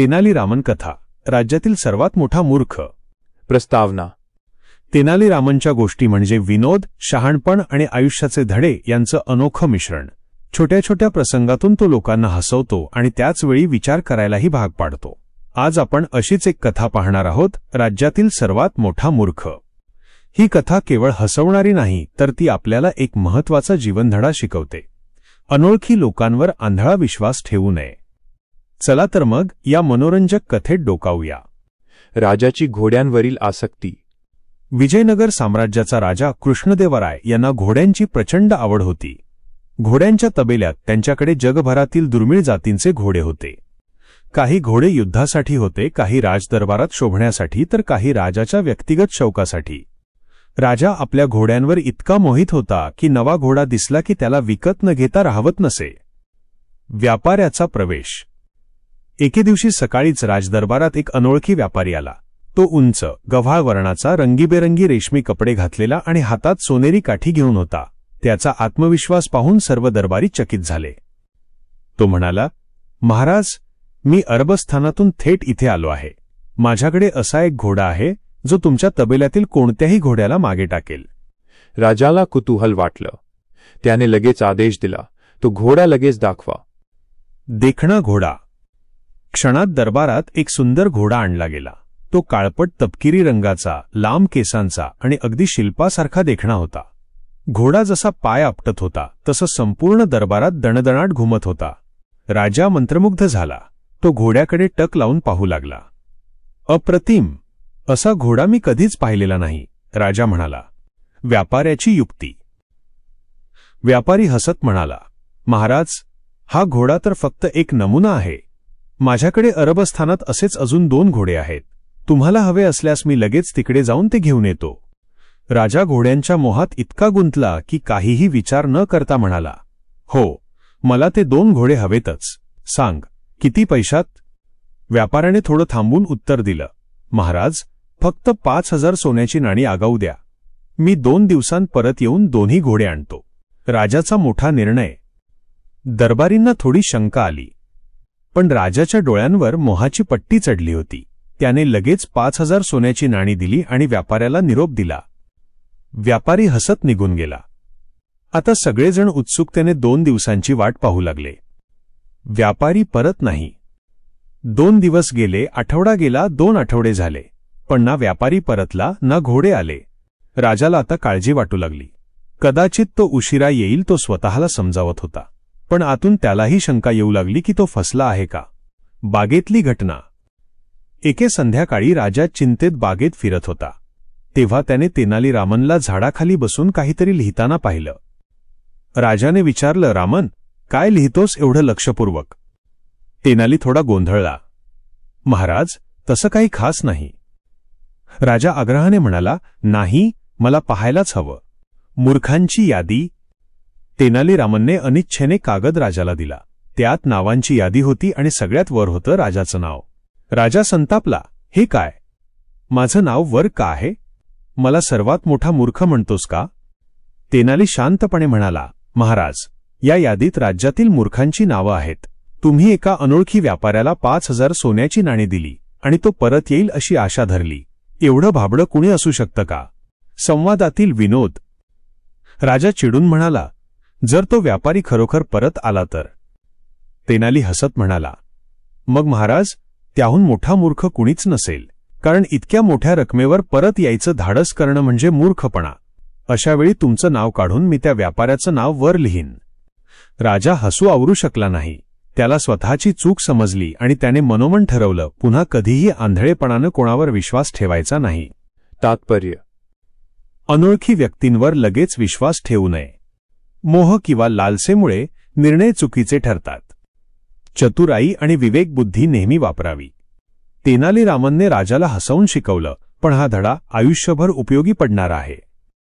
तेनालीरामन कथा राज्यातील सर्वात मोठा मूर्ख. प्रस्तावना. तेनालीरामनच्या गोष्टी म्हणजे विनोद शहाणपण आणि आयुष्याचे धडे यांचं अनोखं मिश्रण. छोट्या छोट्या प्रसंगातून तो लोकांना हसवतो आणि त्याचवेळी विचार करायलाही भाग पाडतो. आज आपण अशीच एक कथा पाहणार आहोत राज्यातील सर्वात मोठा मूर्ख. ही कथा केवळ हसवणारी नाही तर ती आपल्याला एक महत्त्वाचा जीवनधडा शिकवते. अनोळखी लोकांवर आंधळा विश्वास ठेवू नये. चला तर मग या मनोरंजक कथेत डोकावूया. राजाची घोड्यांवरील आसक्ती. विजयनगर साम्राज्याचा राजा कृष्णदेवराय यांना घोड्यांची प्रचंड आवड होती. घोड्यांच्या तबेल्यात त्यांच्याकडे जगभरातील दुर्मिळ जातींचे घोडे होते. काही घोडे युद्धासाठी होते काही राजदरबारात शोभण्यासाठी तर काही राजाच्या व्यक्तिगत शौकासाठी. राजा आपल्या घोड्यांवर इतका मोहित होता की नवा घोडा दिसला की त्याला विकत न घेता राहवत नसे. व्यापाऱ्याचा प्रवेश. एके दिवशी सकाळीच राजदरबारात एक अनोळखी व्यापारी आला. तो उंच गव्हाळ वर्णाचा रंगीबेरंगी रेशमी कपडे घातलेला आणि हातात सोनेरी काठी घेऊन होता. त्याचा आत्मविश्वास पाहून सर्व दरबारी चकित झाले. तो म्हणाला महाराज मी अरबस्थानातून थेट इथे आलो आहे. माझ्याकडे असा एक घोडा आहे जो तुमच्या तबेल्यातील कोणत्याही घोड्याला मागे टाकेल. राजाला कुतूहल वाटलं. त्याने लगेच आदेश दिला तो घोडा लगेच दाखवा. देखणा घोडा क्षणात दरबारात एक सुंदर घोडा आणला गेला. तो काळपट तपकिरी रंगाचा लांब केसांचा आणि अगदी शिल्पासारखा देखणा होता. घोडा जसा पाय आपटत होता तसं संपूर्ण दरबारात दणदणाट घुमत होता. राजा मंत्रमुग्ध झाला. तो घोड्याकडे टक लावून पाहू लागला. अप्रतिम. असा घोडा मी कधीच पाहिलेला नाही राजा म्हणाला. व्यापाऱ्याची युक्ती. व्यापारी हसत म्हणाला. महाराज हा घोडा तर फक्त एक नमुना आहे. माझ्याकडे अरबस्थानात असेच अजून दोन घोडे आहेत. तुम्हाला हवे असल्यास मी लगेच तिकडे जाऊन ते घेऊन येतो. राजा घोड्यांच्या मोहात इतका गुंतला की काहीही विचार न करता म्हणाला हो मला ते दोन घोडे हवेतच. सांग किती पैशात? व्यापाऱ्याने थोडं थांबून उत्तर दिलं महाराज फक्त पाच हजार सोन्याची नाणी आगाऊ द्या. मी दोन दिवसांत परत येऊन दोन्ही घोडे आणतो. राजाचा मोठा निर्णय. दरबारींना थोडी शंका आली. पण राजाच्या डोळ्यांवर मोहाची पट्टी चढली होती. त्याने लगेच पाच हजार सोन्याची नाणी दिली आणि व्यापाऱ्याला निरोप दिला. व्यापारी हसत निघून गेला. आता सगळेजण उत्सुकतेने दोन दिवसांची वाट पाहू लागले. व्यापारी परत नाही. दोन दिवस गेले आठवडा गेला दोन आठवडे झाले. पण ना व्यापारी परतला ना घोडे आले. राजाला आता काळजी वाटू लागली. कदाचित तो उशिरा येईल तो स्वतःला समजावत होता. पण आतून त्यालाही शंका येऊ लागली की तो फसला आहे का? बागेतली घटना. एके संध्याकाळी राजा चिंतेत बागेत फिरत होता. तेव्हा त्याने तेनाली रामनला झाडाखाली बसून काहीतरी लिहिताना पाहिलं. राजाने विचारलं रामन काय लिहितोस एवढं लक्षपूर्वक? तेनाली थोडा गोंधळला. महाराज तसं काही खास नाही. राजा आग्रहाने म्हणाला नाही मला पाहायलाच हवं. मूर्खांची यादी तेनालीरामनने अनिच्छेने कागद राजाला दिला. त्यात नावांची यादी होती आणि सगळ्यात वर होतं राजाचं नाव. राजा संतापला हे काय? माझं नाव वर का आहे? मला सर्वात मोठा मूर्ख म्हणतोस का? तेनाली शांतपणे म्हणाला महाराज या यादीत राज्यातील मूर्खांची नावं आहेत. तुम्ही एका अनोळखी व्यापाऱ्याला पाच हजार सोन्याची नाणी दिली आणि तो परत येईल अशी आशा धरली. एवढं भाबडं कुणी असू शकतं का? संवादातील विनोद. राजा चिडून म्हणाला जर तो व्यापारी खरोखर परत आला तर? तेनाली हसत म्हणाला मग महाराज त्याहून मोठा मूर्ख कुणीच नसेल. कारण इतक्या मोठ्या रकमेवर परत यायचं धाडस करणं म्हणजे मूर्खपणा. अशावेळी तुमचं नाव काढून मी त्या व्यापाऱ्याचं नाव वर लिहीन. राजा हसू आवरू शकला नाही. त्याला स्वतःची चूक समजली आणि त्याने मनोमन ठरवलं पुन्हा कधीही आंधळेपणानं कोणावर विश्वास ठेवायचा नाही. तात्पर्य. अनोळखी व्यक्तींवर लगेच विश्वास ठेवू नये. मोह किंवा लालसेमुळे निर्णय चुकीचे ठरतात. चतुराई आणि विवेकबुद्धी नेहमी वापरावी. तेनाली रामनने राजाला हसवून शिकवलं पण हा धडा आयुष्यभर उपयोगी पडणार आहे.